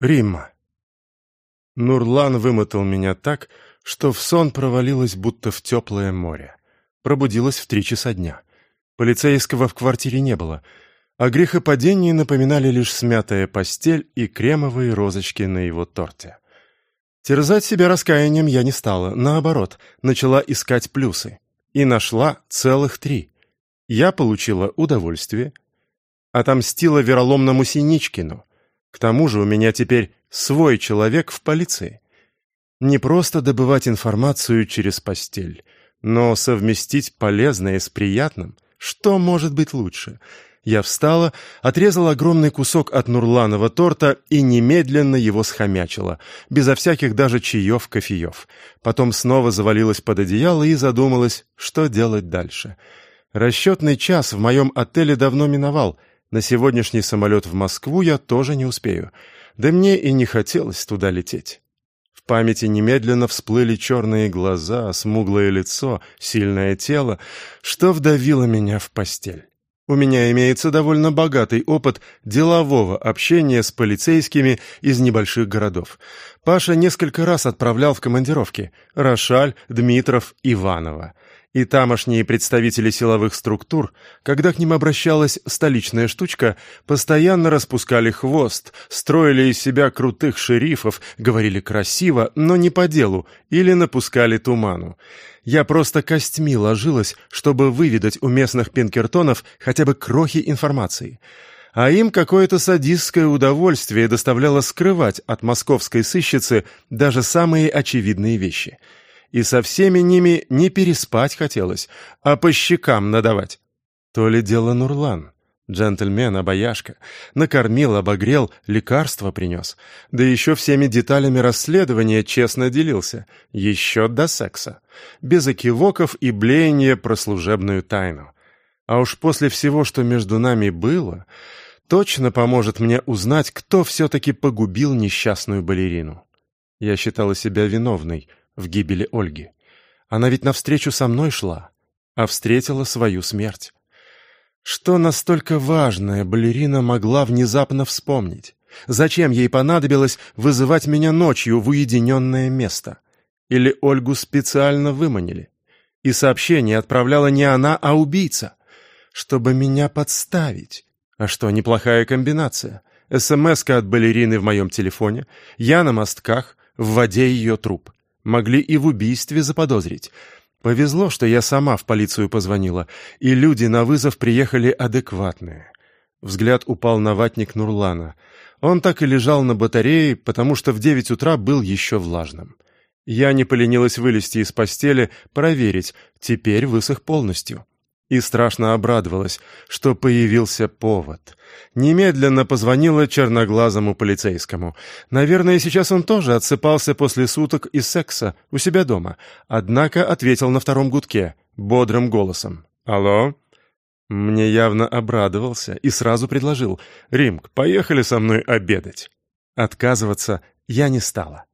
Римма. Нурлан вымотал меня так, что в сон провалилась будто в теплое море. Пробудилась в три часа дня. Полицейского в квартире не было, а грехопадении напоминали лишь смятая постель и кремовые розочки на его торте. Терзать себя раскаянием я не стала, наоборот, начала искать плюсы. И нашла целых три. Я получила удовольствие, отомстила вероломному Синичкину. К тому же у меня теперь свой человек в полиции. Не просто добывать информацию через постель, но совместить полезное с приятным. Что может быть лучше? Я встала, отрезала огромный кусок от Нурланова торта и немедленно его схомячила, безо всяких даже чаев-кофеев. Потом снова завалилась под одеяло и задумалась, что делать дальше. Расчетный час в моем отеле давно миновал. На сегодняшний самолет в Москву я тоже не успею. Да мне и не хотелось туда лететь. В памяти немедленно всплыли черные глаза, смуглое лицо, сильное тело, что вдавило меня в постель. У меня имеется довольно богатый опыт делового общения с полицейскими из небольших городов. Паша несколько раз отправлял в командировки – Рошаль, Дмитров, Иваново и тамошние представители силовых структур, когда к ним обращалась столичная штучка, постоянно распускали хвост, строили из себя крутых шерифов, говорили красиво, но не по делу, или напускали туману. Я просто костьми ложилась, чтобы выведать у местных пинкертонов хотя бы крохи информации. А им какое-то садистское удовольствие доставляло скрывать от московской сыщицы даже самые очевидные вещи — и со всеми ними не переспать хотелось, а по щекам надавать. То ли дело Нурлан. Джентльмен, обаяшка. Накормил, обогрел, лекарства принес. Да еще всеми деталями расследования честно делился. Еще до секса. Без окивоков и блеяния про служебную тайну. А уж после всего, что между нами было, точно поможет мне узнать, кто все-таки погубил несчастную балерину. Я считала себя виновной — в гибели Ольги. Она ведь навстречу со мной шла, а встретила свою смерть. Что настолько важное балерина могла внезапно вспомнить? Зачем ей понадобилось вызывать меня ночью в уединенное место? Или Ольгу специально выманили? И сообщение отправляла не она, а убийца. Чтобы меня подставить. А что, неплохая комбинация. смс от балерины в моем телефоне, я на мостках, в воде ее труп. Могли и в убийстве заподозрить. Повезло, что я сама в полицию позвонила, и люди на вызов приехали адекватные. Взгляд упал на ватник Нурлана. Он так и лежал на батарее, потому что в девять утра был еще влажным. Я не поленилась вылезти из постели, проверить, теперь высох полностью и страшно обрадовалась, что появился повод. Немедленно позвонила черноглазому полицейскому. Наверное, сейчас он тоже отсыпался после суток и секса у себя дома, однако ответил на втором гудке, бодрым голосом. «Алло?» Мне явно обрадовался и сразу предложил. «Римк, поехали со мной обедать». Отказываться я не стала.